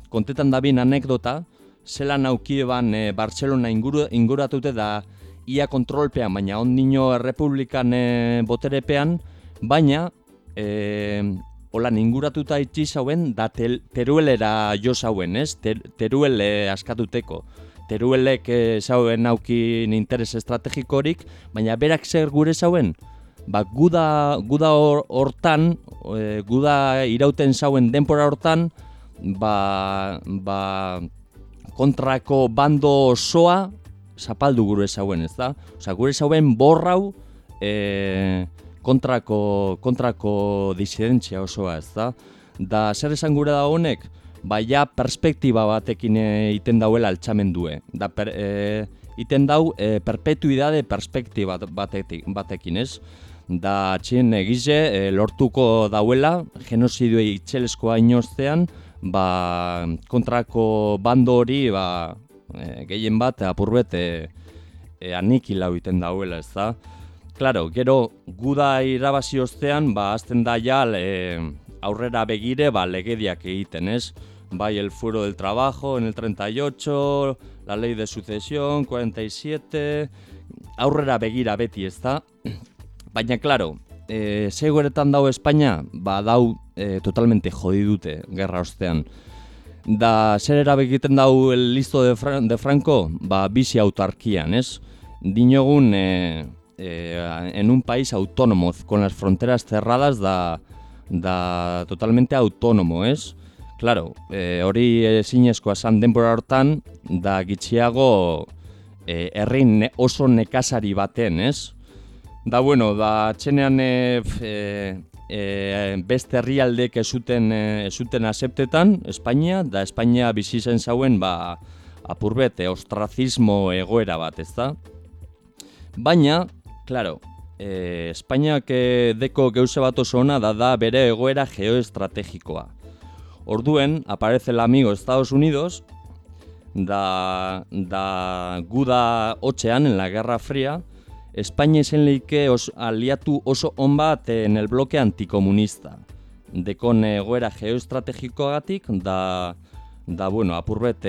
kontetan da bin anekdota, zelan aukie ban e, Barcelona inguru, inguratute da ia kontrolpean, baina ondino errepublikan e, boterepean, baina e, holan inguratuta itxi zauen da tel, teruelera jo zauen, ez? Ter, teruele askatuteko. Teruelek e, zauen aukin interes estrategikorik, baina berak zer gure zauen? Ba, guda, guda hor- hortan, e, guda irauten zauen denpora hortan, ba, ba, kontrako bando osoa zapaldu gure zauen, ez da? Osa, gure zauen borrau e, kontrako, kontrako disidentzia osoa, ez da? Da, zer esan gure da honek? Ba, ja, perspektiba batekin e, iten dauela altxamendue. Da, per, e, iten dau e, perpetuidade perspektiba batetik, batekin, ez? Da, txien egize, e, lortuko dauela, genozidio itxeleskoa inoztean, ba, kontrako bando hori, ba, e, gehien bat, apurbet, e, e, anikilau iten dauela, ez da? Claro, gero, guda irabazi ostean, ba, azten da ja, e, aurrera begire, ba, legediak egiten, ez? Bai, el fuero del trabajo en el 38, la ley de sucesión, 47, aurrera begira beti, ez da? Baina, claro, e, zegoeretan dau Espainia, ba, dau e, totalmente jodi dute gerra ostean. Da, zer erabekiten dau el listo de, Fran de Franco, ba, bizi autarkian, ez? Dinogun, e, e, en un país autónomo, con las fronteras cerradas, da, da totalmente autónomo, ez? Claro, e, hori ezinezkoa esan denbora hortan, da gitxiago e, herri ne- oso nekazari baten, ez? Da, bueno, da, txenean e, e, beste herrialdek ez zuten, e, ez zuten aseptetan, Espainia, da Espainia bizi zen zauen, ba, apurbet, e, ostrazismo egoera bat, ez da? Baina, claro, e, Espainiak e, deko geuse bat oso ona da da bere egoera geoestrategikoa. Orduen, aparece el amigo Estados Unidos, da, da guda hotxean, en la Guerra Fría, Espainia izen leike os, aliatu oso on bat en el bloque antikomunista. Dekon egoera geoestrategikoagatik, da, da bueno, apurbet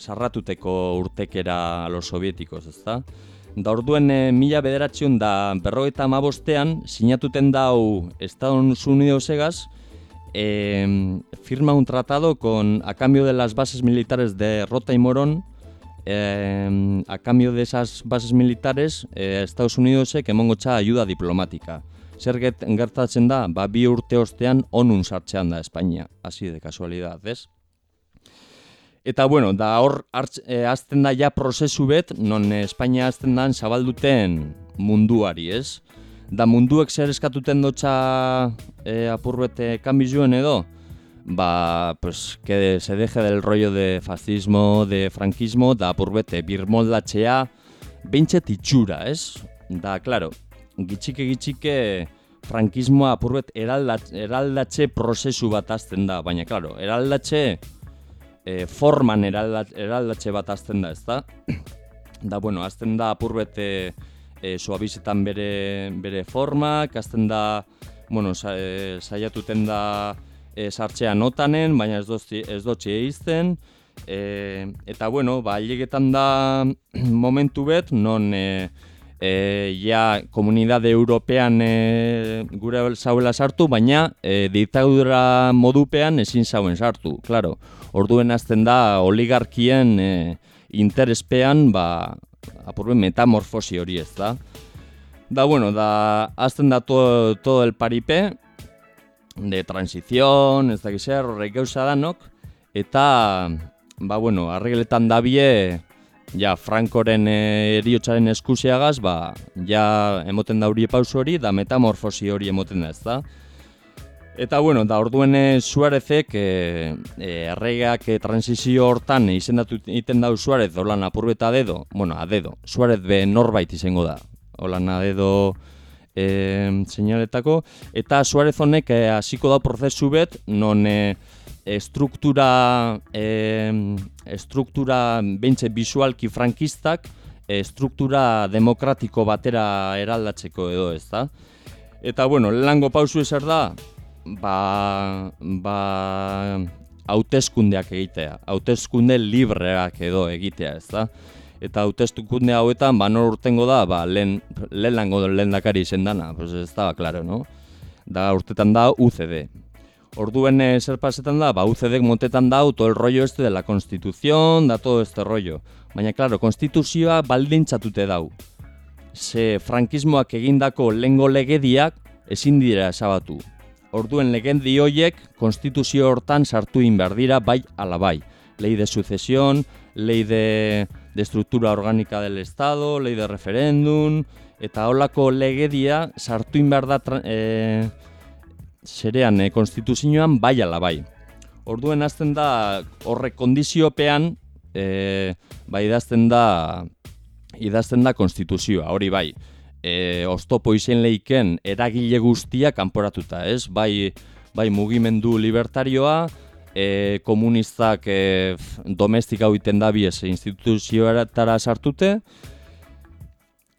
sarratuteko urtekera los sovietikos, ezta? Da orduen e, mila bederatzion da berrogeita amabostean, sinatuten dau Estados Unidos egaz, eh, firma un tratado con, a cambio de las bases militares de Rota y Morón, eh, a cambio de esas bases militares, eh, Estados Unidosek emongo txa ayuda diplomática. Zer gertatzen da, ba, bi urte ostean onun sartzean da Espainia, así de casualidad, ez? Eta bueno, da hor e, azten da ja prozesu bet, non eh, Espainia azten dan zabalduten munduari, ez? Da munduek zer eskatuten dotxa e, apurbete kanbizuen edo? Ba, pues, que se deje del rollo de fascismo, de frankismo, da apurbete birmoldatzea, beintxet itxura, ez? Da, claro, gitxike gitxike frankismoa apurbet eraldat, eraldatze prozesu bat azten da, baina, claro, eraldatze e, forman eraldat, eraldatze bat azten da, ezta? da, bueno, azten da apurbet e, e, suabizetan bere, bere formak, azten da, bueno, sa, e, saiatuten da e, sartzea notanen, baina ez dozti, ez dotxe eizten, e, eta bueno, ba, ailegetan da momentu bet, non e, e, ja komunidade european e, gure zauela sartu, baina e, diktadura modupean ezin zauen sartu, claro. Orduen azten da oligarkien e, interespean, ba, apurben metamorfosi hori ez da. Da, bueno, da, azten da todo, todo el paripé, de transición, ez dakiz zer, horrek gauza danok, eta, ba, bueno, arregletan dabie, ja, Frankoren e, eriotsaren eskusiagaz, ba, ja, emoten da hori pauso hori, da metamorfosi hori emoten da, ez da. Eta, bueno, da orduen e, Suarezek, e, e, erregeak e, transizio hortan izendatu egiten dau Suarez, holan apurbeta dedo, bueno, a dedo, Suarez be norbait izango da, holan a dedo e, seinaletako, eta Suarez honek e, hasiko da prozesu bet, non e, estruktura, e, estruktura beintze bisualki frankistak, e, estruktura demokratiko batera eraldatzeko edo ez da. Eta bueno, lango pausu ezer da, ba, ba, hauteskundeak egitea, hauteskunde libreak edo egitea, ez da. Eta hauteskunde hauetan, ba, nor urtengo da, ba, lehen, lehen lango lehen dakari izen dana, pues ez da, klaro, no? Da, urtetan da UCD. Orduen eh, zer pasetan da, ba, UCD montetan da, todo el rollo este de la constitución, da todo este rollo. Baina, klaro, konstituzioa baldintzatute dau. Ze frankismoak egindako lengo legediak ezin dira esabatu. Orduen legendi hoiek konstituzio hortan sartu in behar dira bai ala bai. Lei de sucesión, lei de, de estructura orgánica del Estado, lei de referendum, eta holako legedia sartu in behar da tra- e, zerean e, konstituzioan bai ala bai. Orduen hasten da horrek kondiziopean e, bai idazten da idazten da konstituzioa, hori bai. E, oztopo izen leiken eragile guztiak kanporatuta, ez? Bai, bai mugimendu libertarioa, e, komunistak e, domestika egiten da biez instituzioetara sartute,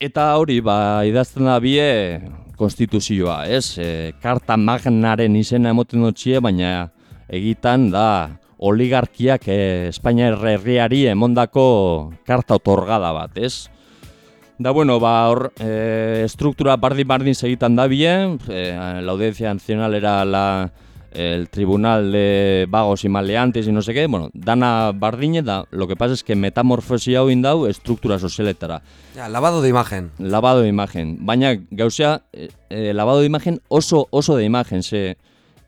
eta hori, ba, idazten da bie konstituzioa, ez? E, karta magnaren izena emoten dutxie, baina egitan da oligarkiak e, Espainia herriari emondako karta otorgada bat, ez? Da, bueno, ba, hor, e, estruktura bardin-bardin segitan da bien, e, la Audiencia Nacional era la, el Tribunal de Vagos y Maleantes y no sé qué, bueno, dana bardine da, lo que pasa es que metamorfosi hau indau estruktura sozialetara. Ja, lavado de imagen. Lavado de imagen, baina gauzea, e, e, lavado de imagen oso, oso de imagen, ze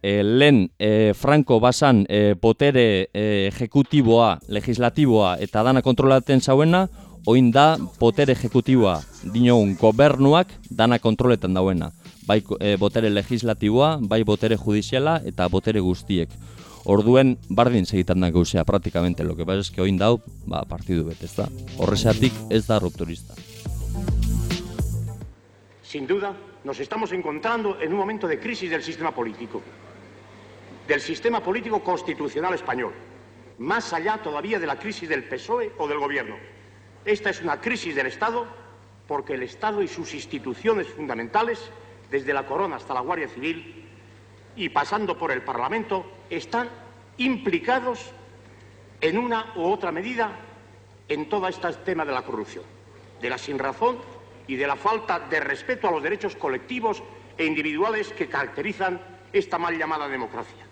e, lehen e, Franco basan e, potere e, ejecutiboa, legislatiboa eta dana kontrolaten zauena, oin da potere ejecutiboa, dinogun gobernuak dana kontroletan dauena. Bai e, botere legislatiboa, bai botere judiziala eta botere guztiek. Orduen bardin segitan da gauzea praktikamente, lo que pasa es que oin dau, ba, partidu bet, ez da. Horrezatik ez da rupturista. Sin duda, nos estamos encontrando en un momento de crisis del sistema político, del sistema político constitucional español, más allá todavía de la crisis del PSOE o del Gobierno. Esta es una crisis del Estado porque el Estado y sus instituciones fundamentales, desde la Corona hasta la Guardia Civil y pasando por el Parlamento, están implicados en una u otra medida en todo este tema de la corrupción, de la sinrazón y de la falta de respeto a los derechos colectivos e individuales que caracterizan esta mal llamada democracia.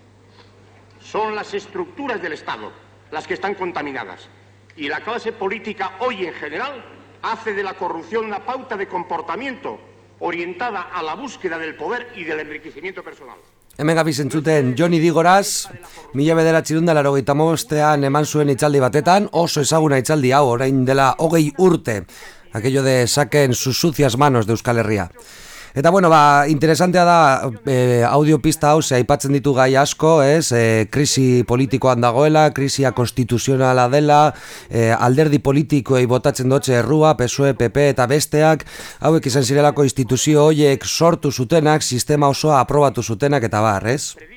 Son las estructuras del Estado las que están contaminadas y la clase política hoy en general hace de la corrupción una pauta de comportamiento orientada a la búsqueda del poder y del enriquecimiento personal. Hemen gabiz entzuten Joni Digoraz, mila bederatzi dunda laro mostean eman zuen itzaldi batetan, oso ezaguna itzaldi hau, orain dela hogei urte, aquello de saquen sus sucias manos de Euskal Herria. Eta bueno, ba, interesantea da e, audiopista hau, ze aipatzen ditu gai asko, ez, e, krisi politikoan dagoela, krisia konstituzionala dela, e, alderdi politikoei botatzen dotxe errua, PSOE, PP eta besteak, hauek izan zirelako instituzio hoiek sortu zutenak, sistema osoa aprobatu zutenak eta bar, ez?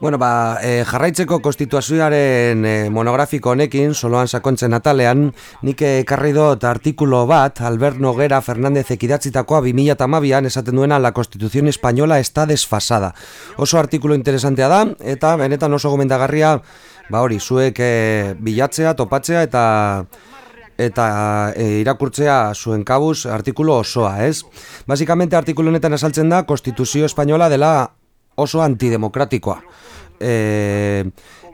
Bueno, ba, e, jarraitzeko konstituzioaren e, monografiko honekin, soloan sakontzen atalean, nik ekarri dut artikulo bat, Albert Noguera Fernández ekidatzitakoa 2008an esaten duena la Constitución Española está desfasada. Oso artikulo interesantea da, eta benetan oso gomendagarria, ba hori, zuek e, bilatzea, topatzea, eta eta e, irakurtzea zuen kabuz artikulu osoa, ez? Basikamente artikulu honetan asaltzen da Konstituzio Espainola dela oso antidemokratikoa. E,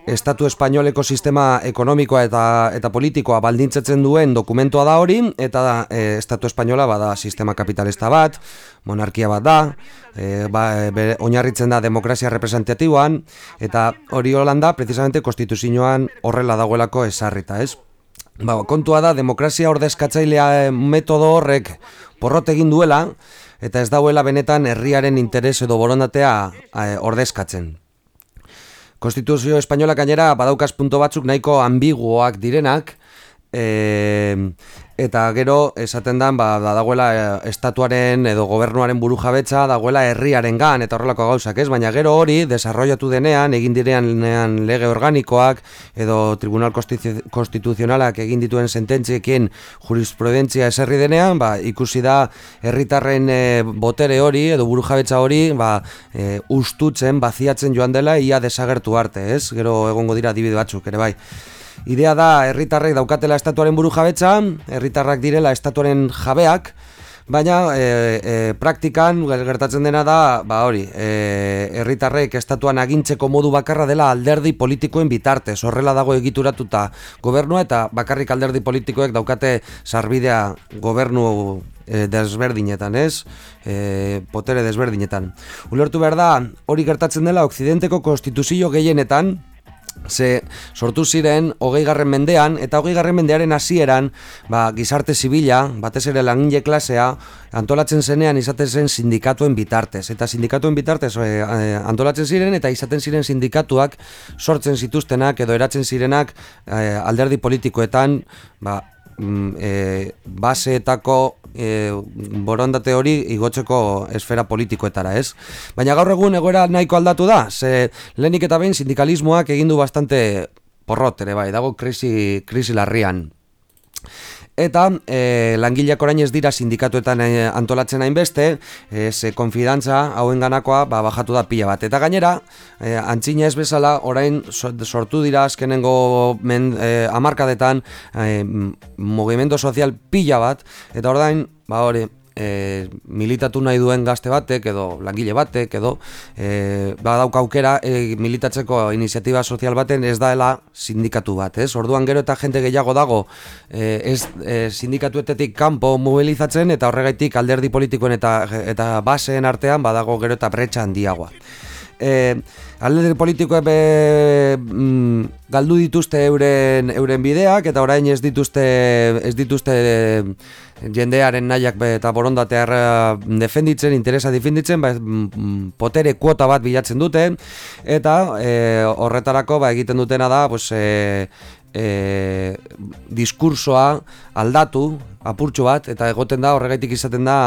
Estatu espainoleko sistema ekonomikoa eta eta politikoa baldintzatzen duen dokumentua da hori eta e, Estatu espainola bada sistema kapitalista bat, monarkia bat da, e, ba, bere, oinarritzen da demokrazia representatiboan eta hori holanda precisamente konstituzioan horrela dagoelako esarrita, ez? Ba, kontua da demokrazia ordezkatzailea metodo horrek porrot egin duela eta ez dauela benetan herriaren interes edo borondatea eh, ordezkatzen. Konstituzio espainola gainera badaukaz punto batzuk nahiko ambiguoak direnak, e, eta gero esaten dan ba, da dagoela eh, estatuaren edo gobernuaren buru jabetza dagoela herriaren gan eta horrelako gauzak ez, baina gero hori desarrollatu denean, egin direan lege organikoak edo tribunal konstituzionalak egin dituen sententziekin jurisprudentzia eserri denean, ba, ikusi da herritarren e, botere hori edo buru jabetza hori ba, e, ustutzen, baziatzen joan dela ia desagertu arte, ez? Gero egongo dira adibide batzuk ere bai. Idea da herritarrek daukatela estatuaren buru jabetza, herritarrak direla estatuaren jabeak, baina e, e, praktikan gertatzen dena da, ba hori, e, herritarrek estatuan agintzeko modu bakarra dela alderdi politikoen bitartez, horrela dago egituratuta gobernua eta bakarrik alderdi politikoek daukate sarbidea gobernu e, desberdinetan, ez? E, potere desberdinetan. Ulertu behar da, hori gertatzen dela Okzidenteko konstituzio gehienetan, Ze sortu ziren hogei garren mendean eta hogei garren mendearen hasieran ba, gizarte zibila, batez ere langile klasea, antolatzen zenean izaten zen sindikatuen bitartez. Eta sindikatuen bitartez e, antolatzen ziren eta izaten ziren sindikatuak sortzen zituztenak edo eratzen zirenak e, alderdi politikoetan ba, e, baseetako e, borondate hori igotzeko esfera politikoetara, ez? Baina gaur egun egoera nahiko aldatu da, ze lehenik eta behin sindikalismoak egindu bastante porrot ere bai, dago krisi, krisi larrian. Eta e, langileak orain ez dira sindikatuetan e, antolatzen hainbeste, e, ze konfidantza hauen ganakoa ba, bajatu da pila bat. Eta gainera, e, antzina ez bezala, orain sortu dira azkenengo men, e, amarkadetan e, movimento sozial pila bat, eta orain, ba hori, e, militatu nahi duen gazte batek edo langile batek edo e, badauka aukera e, militatzeko iniziatiba sozial baten ez daela sindikatu bat, ez? Orduan gero eta jente gehiago dago e, ez e, sindikatuetetik kanpo mobilizatzen eta horregaitik alderdi politikoen eta eta baseen artean badago gero eta bretxa handiagoa. E, alderdi politikoek be, mm, galdu dituzte euren euren bideak eta orain ez dituzte ez dituzte jendearen nahiak eta borondatea defenditzen, interesa defenditzen, ba, mm, potere kuota bat bilatzen dute, eta e, horretarako ba, egiten dutena da, pues, e, e, diskursoa aldatu, apurtxo bat, eta egoten da, horregaitik izaten da,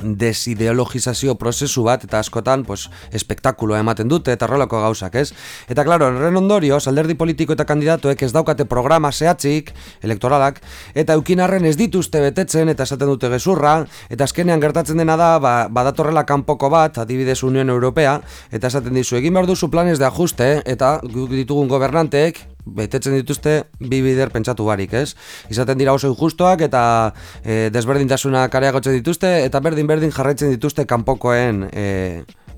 desideologizazio prozesu bat eta askotan pues, espektakulo ematen dute eta rolako gauzak, ez? Eta klaro, horren ondorio, alderdi politiko eta kandidatuek ez daukate programa zehatzik, elektoralak, eta eukinarren ez dituzte betetzen eta esaten dute gezurra, eta azkenean gertatzen dena da, ba, badatorrela kanpoko bat, adibidez Unión Europea, eta esaten dizu, egin behar duzu planes de ajuste, eta ditugun gobernanteek, betetzen dituzte bi bider pentsatu barik, ez? Izaten dira oso injustoak eta e, desberdintasunak areagotzen dituzte eta berdin-berdin jarraitzen dituzte kanpokoen e,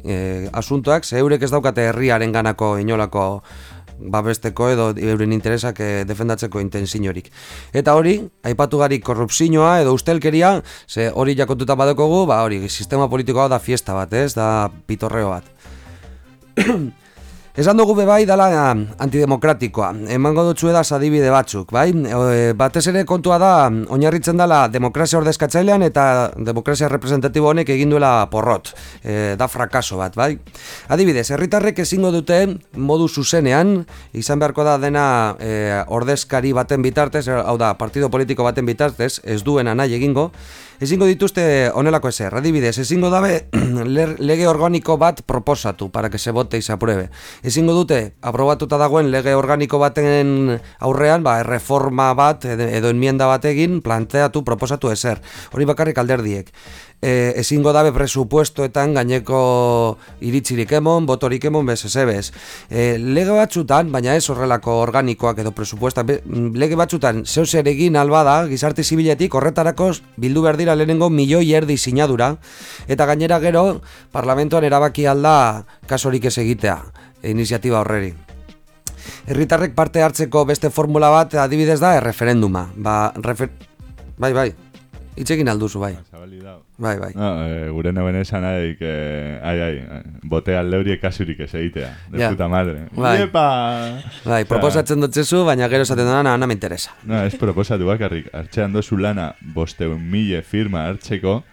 e, asuntoak, ze eurek ez daukate herriaren ganako inolako babesteko edo euren interesak e, defendatzeko intensiorik. Eta hori, aipatu gari korrupzioa edo ustelkeria, ze hori jakotuta badekogu, ba hori, sistema politikoa da fiesta bat, ez? Da pitorreo bat. Esan dugu bebai dala antidemokratikoa, emango dutzu edaz adibide batzuk, bai? E, batez ere kontua da, oinarritzen dela demokrazia ordezkatzailean eta demokrazia representatibo honek egin duela porrot, e, da frakaso bat, bai? Adibidez, herritarrek ezingo dute modu zuzenean, izan beharko da dena e, ordezkari baten bitartez, hau da, partido politiko baten bitartez, ez duena nahi egingo, Ezingo dituzte honelako ezer, adibidez, ezingo dabe lege organiko bat proposatu para que se vote y se apruebe. Ezingo dute aprobatuta dagoen lege organiko baten aurrean, ba, reforma bat edo, enmienda bat egin planteatu proposatu ezer. Hori bakarrik alderdiek. E, ezingo dabe presupuestoetan gaineko iritzirik emon, botorik emon bez ezebez. E, lege batzutan, baina ez horrelako organikoak edo presupuesta, be- mm, lege batzutan zeu zer egin albada, gizarte zibiletik horretarako bildu behar dira lehenengo milioi erdi sinadura, eta gainera gero parlamentoan erabaki alda kasorik ez egitea, iniziatiba horreri. Herritarrek parte hartzeko beste formula bat adibidez da erreferenduma. Ba, refer... Bai, bai. Itxekin alduzu, bai. Bai, bai. No, e, gure neuen esan aik, e, ai, ai, bote aldeuri kasurik ez egitea, de Ja. puta madre. Bai. Iepa! Bai, Osea, proposatzen dutzezu, baina gero esaten dena, na, na me interesa. No, ez proposatu bakarrik, hartzean dozu lana bosteun mile firma hartzeko,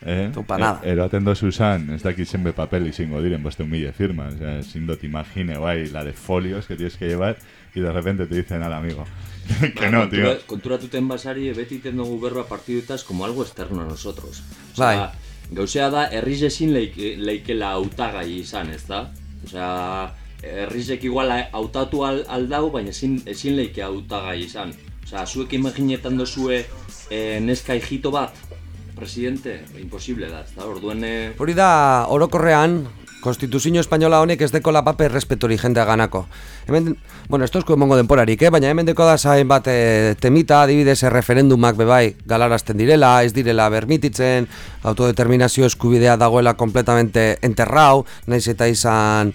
eh? Tupa nada. E, eroaten dozu zan, ez dakit zenbe papel izango diren bosteun mile firma, o sea, sin dot imagine, guai, la de folios que tienes que llevar, y de repente te dicen al amigo. que no, tío. Kontura- Konturatuten basari beti iten dugu berba partidutaz como algo externo a nosotros. Bai. Gauzea da, herriz ezin leik, leikela hautagai izan, ez da? Osea, herrizek igual hautatu al, aldau, baina ezin, ezin leike hautagai izan. Osea, zuek imaginetan dozue eh, neska hijito bat, presidente, imposible da, ez da? Orduen... Eh, Hori da, orokorrean, Konstituzio Espainola honek ez deko la pape respetori jendea ganako. Hemen, bueno, esto esko emongo denporarik, eh? baina hemen deko da zain bat eh, temita, adibidez erreferendumak bebai galarazten direla, ez direla bermititzen, autodeterminazio eskubidea dagoela completamente enterrau, naiz eta izan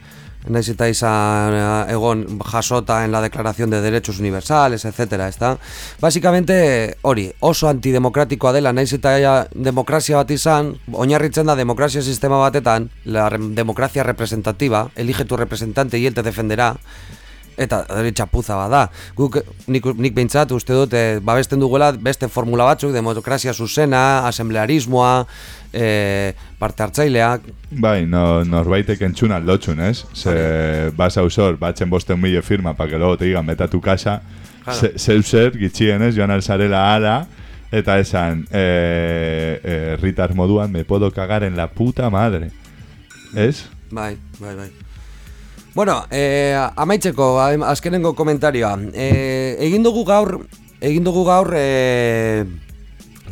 naiz eta izan eh, egon jasota en la Declaración de Derechos Universales, etcétera, ezta? Básicamente hori, oso antidemokratikoa dela, naiz eta demokrazia bat izan, oinarritzen da demokrazia sistema batetan, la democracia representativa, elige tu representante y él te defenderá, eta hori txapuza bada. Guk, nik, nik behintzat uste dut, eh, babesten duguela beste formula batzuk, demokrazia zuzena, asemblearismoa, eh, parte hartzaileak, Bai, no, norbaitek entzun aldotxun, ez? Se vas a usor, batzen bosten mille firma, pa que luego te digan, vete a tu casa, Claro. Zeu zer, gitxienez, joan alzarela ala, eta esan, eh, eh, ritar moduan, me puedo cagar en la puta madre. Ez? Bai, bai, bai. Bueno, eh, amaitzeko, am- azkenengo komentarioa. Eh, egin dugu gaur, egin dugu gaur eh,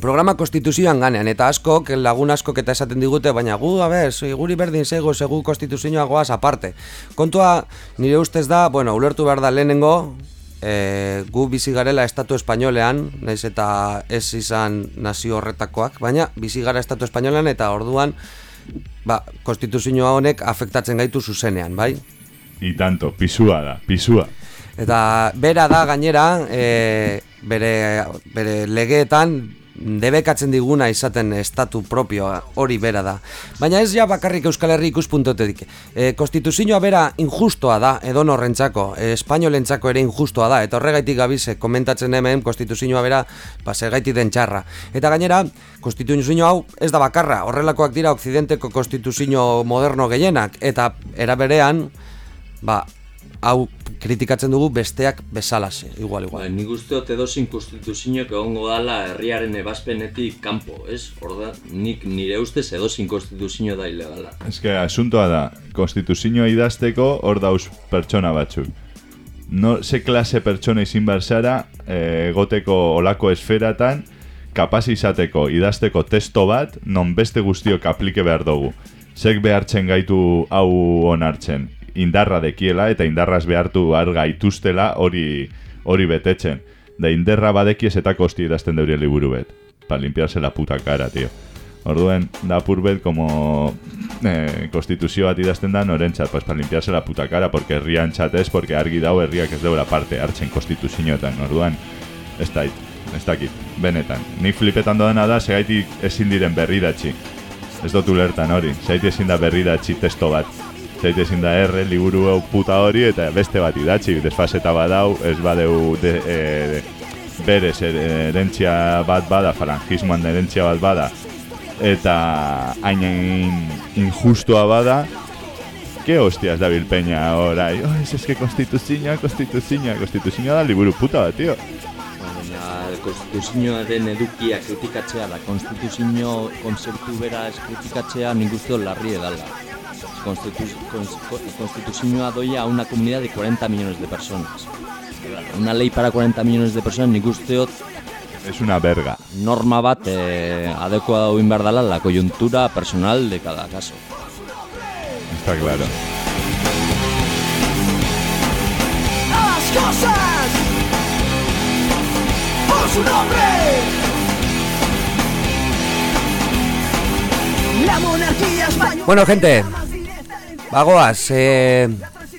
programa konstituzioan ganean, eta askok, lagun askok eta esaten digute, baina gu, a ber, guri berdin zego, segu konstituzioa goaz aparte. Kontua, nire ustez da, bueno, ulertu behar da lehenengo, e, gu bizi garela estatu espainolean, naiz eta ez izan nazio horretakoak, baina bizi gara estatu espainolean eta orduan ba, konstituzioa honek afektatzen gaitu zuzenean, bai? Y tanto, pisua da, pisua. Eta bera da gainera, e, bere, bere legeetan debekatzen diguna izaten estatu propioa, hori bera da. Baina ez ja bakarrik Euskal Herri ikuspuntotetik. E, konstituzioa bera injustoa da, edonorrentzako, e, espainolentzako ere injustoa da, eta horregaitik gabize komentatzen hemen konstituzioa bera pasegaitik den txarra. Eta gainera, konstituzio hau ez da bakarra, horrelakoak dira okzidenteko konstituzio moderno gehienak, eta era berean, ba, hau kritikatzen dugu besteak bezalaze, igual, igual. Ba, nik uste dut edozin konstituzioak egongo dala herriaren ebazpenetik kanpo, ez? Orda, nik nire ustez edozin konstituzio da ilegala. Ez que asuntoa da, konstituzioa idazteko hor dauz pertsona batzuk. No, ze klase pertsona izin behar zara, eh, egoteko olako esferatan, kapaz izateko idazteko testo bat, non beste guztiok aplike behar dugu. Zek behartzen gaitu hau onartzen, indarra dekiela eta indarraz behartu har gaituztela hori hori betetzen. Da inderra badekiez eta kosti idazten deure liburu bet. Pa limpiarse la puta cara, tío. Orduen, da purbet como eh, konstituzio bat idazten da norentzat, pues para limpiarse la puta cara, porque herrian txatez, porque argi dau herriak ez deura parte hartzen konstituzioetan, orduan, ez dait, ez dakit, benetan. Ni flipetan doena da, segaitik ezin diren berridatzi. Ez dut ulertan hori, segaitik ezin da berridatzi testo bat. Segaitik ezin da erre, liburu hau puta hori, eta beste bat idatzi, desfaseta badau, ez badeu de, eh, berez er- erentzia bat bada, falangismoan erentzia bat bada, eta hain injustua bada, ke hostias da bilpeña orai, oh, es, es que konstituzioa, konstituzioa, konstituzioa da liburu puta bat. Baina konstituzioaren edukia kritikatzea da konstituzio konzeptu bera ez kritikatzea nik uste larri edala. Konstituzioa doia a una comunidad de 40 millones de personas. Una ley para 40 millones de personas nik uste dut Es una verga. norma bat eh, dauin behar dela la coyuntura personal de cada caso. Está claro. a las cosas por su nombre. La monarquía española. Bueno, gente, bagoaz, e,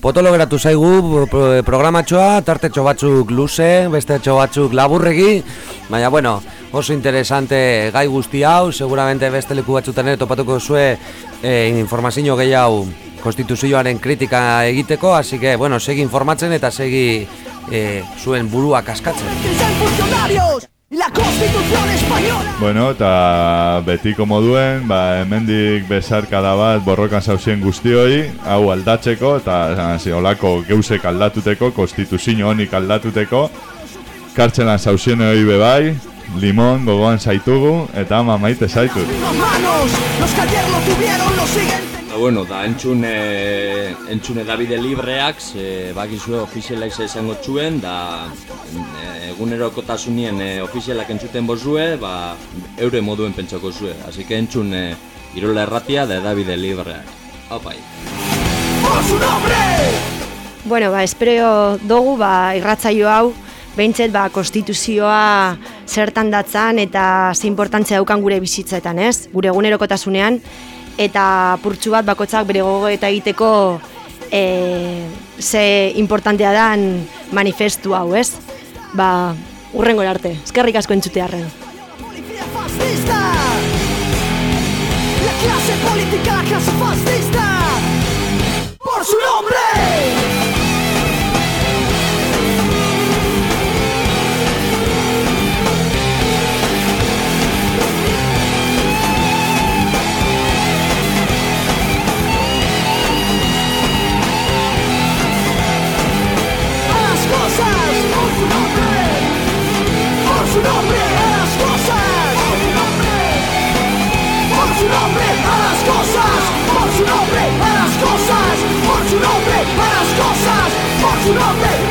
potolo geratu zaigu pro- programatxoa, tartetxo batzuk luze, beste etxo batzuk laburregi, baina, bueno, oso interesante gai guzti hau, seguramente beste leku batzutan topatuko zue e, informazio gehiago konstituzioaren kritika egiteko, así que, bueno, segi informatzen eta segi e, zuen burua kaskatzen. La constitución española. Bueno, eta betiko moduen, ba, hemendik besarkada bat borrokan zauzien guztioi, hau aldatzeko, eta hasi, olako geusek aldatuteko, konstituzio honik aldatuteko, kartzelan zauzien hori bebai, limon gogoan zaitugu, eta ama maite zaitu. Los bueno, da entzune, entzune Davide Libreak, ze bakizue ofizialak ze izango txuen, da e, egunerokotasunien e, ofizialak entzuten bozue, ba, eure moduen pentsako zue. Así que entzun e, Irola Erratia da Davide Libreak. Su nombre. Bueno, ba, espero dugu, ba, irratzaio hau, behintzet, ba, konstituzioa zertan datzan eta ze importantzia daukan gure bizitzetan, ez? Gure egunerokotasunean, eta purtsu bat bakotzak bere gogo eta egiteko e, ze importantea dan manifestu hau, ez? Ba, urrengo arte, eskerrik asko entzutearren. La clase política, la clase fascista. Su nombre. A las cosas. Por su nombre. A las cosas. Por su nombre. A las cosas. Por su nombre.